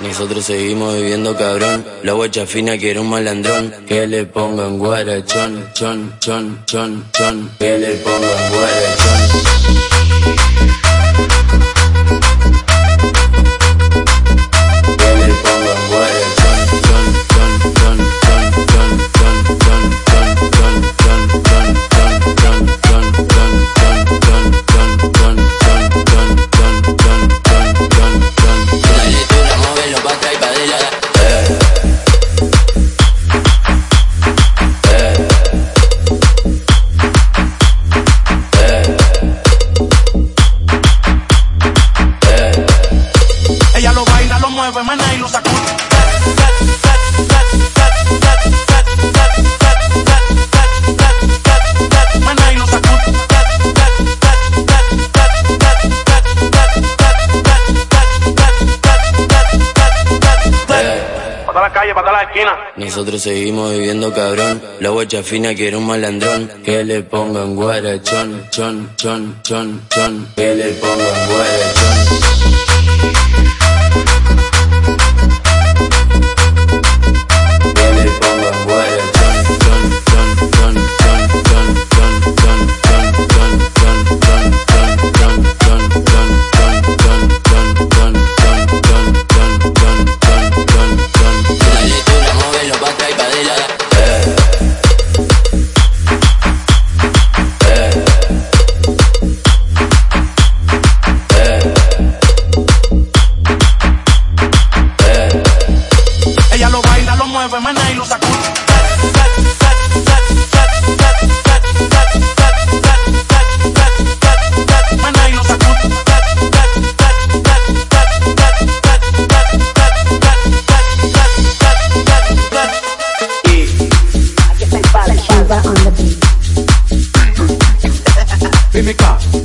Nosotros seguimos viviendo cabrón. La guacha fina quiere un malandrón. Que le pongan guarachón, chon, chon, chon, chon. Que le pongan guarachón. Calle, para la esquina. Nosotros seguimos viviendo cabrón. La guacha fina quiere un malandrón. Que le pongan guarachón, chon, chon, chon, chon. Que le pongan guarachón. mueve, maná y lo sacude. Vem cá.